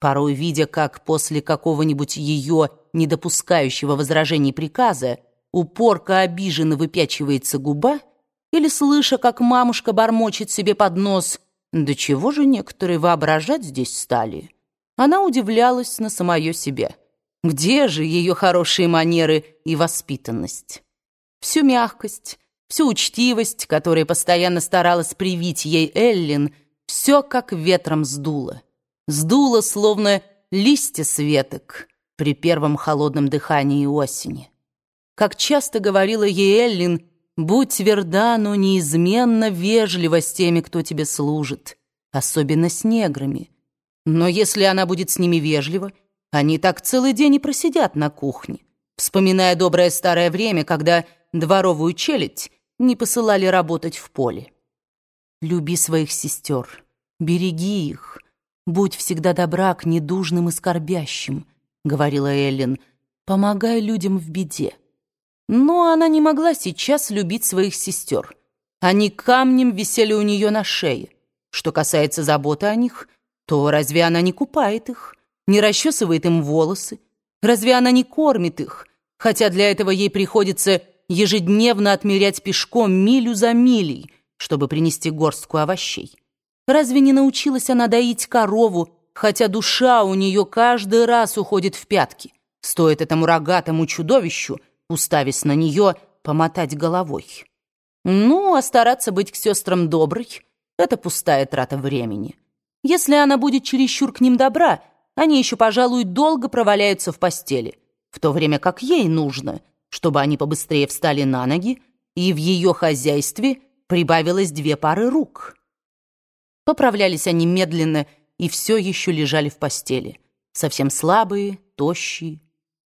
Порой, видя, как после какого-нибудь ее недопускающего возражений приказа упорка обиженно выпячивается губа, или слыша, как мамушка бормочет себе под нос «Да чего же некоторые воображать здесь стали?» Она удивлялась на самое себя. Где же ее хорошие манеры и воспитанность? Всю мягкость, всю учтивость, которая постоянно старалась привить ей Эллин, все как ветром сдуло. Сдуло, словно листья светок при первом холодном дыхании осени. Как часто говорила ей Эллин, будь тверда, но неизменно вежлива с теми, кто тебе служит, особенно с неграми. Но если она будет с ними вежлива, они так целый день и просидят на кухне, вспоминая доброе старое время, когда дворовую челядь не посылали работать в поле. Люби своих сестер, береги их, будь всегда добра к недужным и скорбящим, говорила Эллен, помогай людям в беде. Но она не могла сейчас любить своих сестер. Они камнем висели у нее на шее. Что касается заботы о них, то разве она не купает их? не расчесывает им волосы? Разве она не кормит их, хотя для этого ей приходится ежедневно отмерять пешком милю за милей, чтобы принести горстку овощей? Разве не научилась она доить корову, хотя душа у нее каждый раз уходит в пятки? Стоит этому рогатому чудовищу, уставясь на нее, помотать головой. Ну, а стараться быть к сестрам доброй — это пустая трата времени. Если она будет чересчур к ним добра — они еще, пожалуй, долго проваляются в постели, в то время как ей нужно, чтобы они побыстрее встали на ноги, и в ее хозяйстве прибавилось две пары рук. Поправлялись они медленно и все еще лежали в постели, совсем слабые, тощие.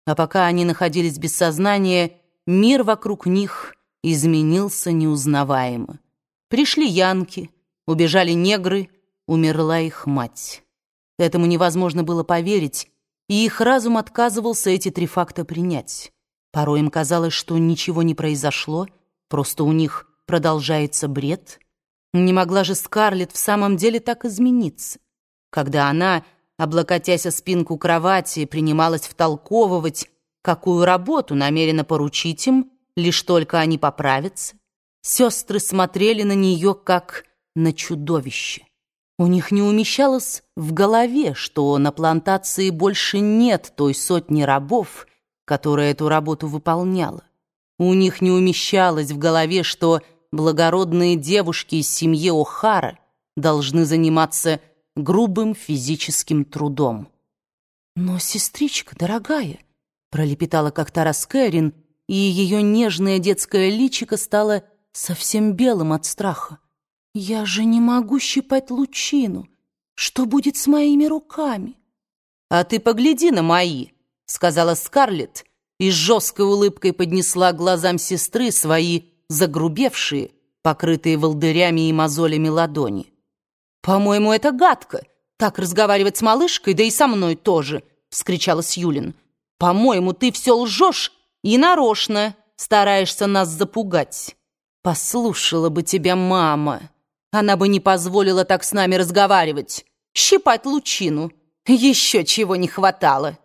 А пока они находились без сознания, мир вокруг них изменился неузнаваемо. Пришли янки, убежали негры, умерла их мать. Этому невозможно было поверить, и их разум отказывался эти три факта принять. Порой им казалось, что ничего не произошло, просто у них продолжается бред. Не могла же Скарлетт в самом деле так измениться. Когда она, облокотясь о спинку кровати, принималась втолковывать, какую работу намерена поручить им, лишь только они поправятся, сестры смотрели на нее, как на чудовище. У них не умещалось в голове, что на плантации больше нет той сотни рабов, которая эту работу выполняла. У них не умещалось в голове, что благородные девушки из семьи О'Хара должны заниматься грубым физическим трудом. «Но, сестричка, дорогая», — пролепетала как-то Раскэрин, и ее нежное детское личико стало совсем белым от страха. «Я же не могу щипать лучину. Что будет с моими руками?» «А ты погляди на мои», — сказала Скарлетт, и с жесткой улыбкой поднесла глазам сестры свои загрубевшие, покрытые волдырями и мозолями ладони. «По-моему, это гадко, так разговаривать с малышкой, да и со мной тоже», — вскричала Сьюлин. «По-моему, ты все лжешь и нарочно стараешься нас запугать. Послушала бы тебя мама». Она бы не позволила так с нами разговаривать. Щипать лучину. Еще чего не хватало.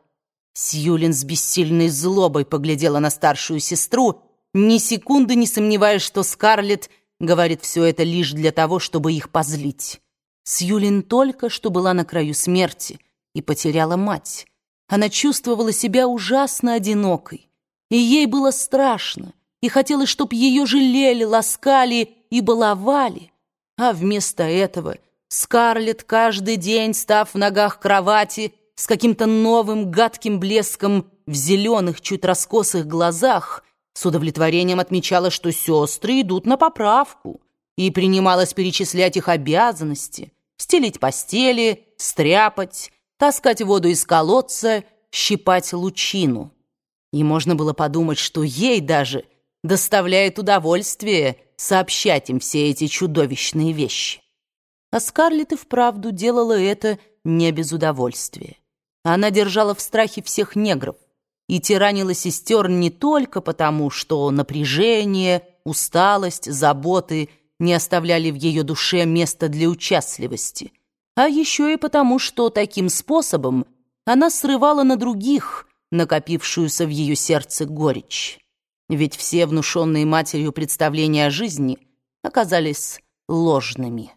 Сьюлин с бессильной злобой поглядела на старшую сестру, ни секунды не сомневаясь, что Скарлетт говорит все это лишь для того, чтобы их позлить. Сьюлин только что была на краю смерти и потеряла мать. Она чувствовала себя ужасно одинокой, и ей было страшно, и хотелось, чтоб ее жалели, ласкали и баловали. А вместо этого Скарлетт каждый день, став в ногах кровати, с каким-то новым гадким блеском в зеленых, чуть раскосых глазах, с удовлетворением отмечала, что сестры идут на поправку, и принималась перечислять их обязанности, стелить постели, стряпать, таскать воду из колодца, щипать лучину. И можно было подумать, что ей даже доставляет удовольствие сообщать им все эти чудовищные вещи. А Скарлетт и вправду делала это не без удовольствия. Она держала в страхе всех негров и тиранила сестер не только потому, что напряжение, усталость, заботы не оставляли в ее душе места для участливости, а еще и потому, что таким способом она срывала на других накопившуюся в ее сердце горечь. Ведь все внушенные матерью представления о жизни оказались ложными.